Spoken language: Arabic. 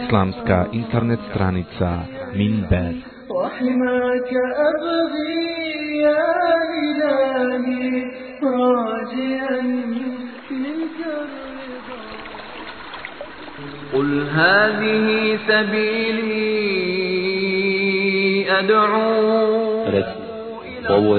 Islamská internet stranica Minber. وحماك أبغي يا إلهي راجيا منك الرضا قل هذه سبيلي أدعو Reci, ovo je